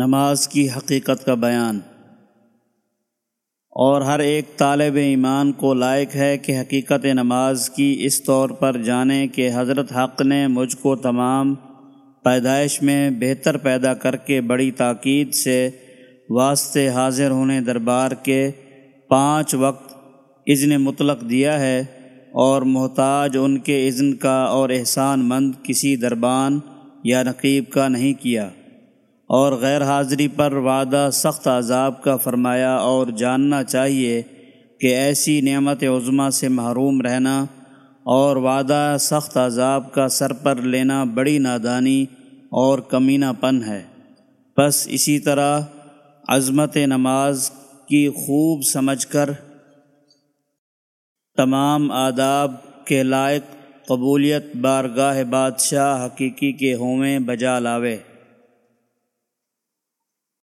نماز کی حقیقت کا بیان۔ اور ہر ایک طالب ایمان کو لائق ہے کہ حقیقت نماز کی اس طور پر جانے کہ حضرت حق نے مجھ کو تمام پیدائش میں بہتر پیدا کر کے بڑی تاکید سے واسطے حاضر ہونے دربار کے پانچ وقت اذن مطلق دیا ہے اور محتاج ان کے اذن کا اور احسان مند کسی دربان یا نقیب کا نہیں کیا۔ اور غیر حاضری پر وعدہ سخت عذاب کا فرمایا اور جاننا چاہیے کہ ایسی نعمت عظمہ سے محروم رہنا اور وعدہ سخت عذاب کا سر پر لینا بڑی نادانی اور کمینہ پن ہے۔ بس اسی طرح عظمت نماز کی خوب سمجھ کر تمام آداب کے لائق قبولیت بارگاہ بادشاہ حقیقی کے ہومیں بجا لاوے۔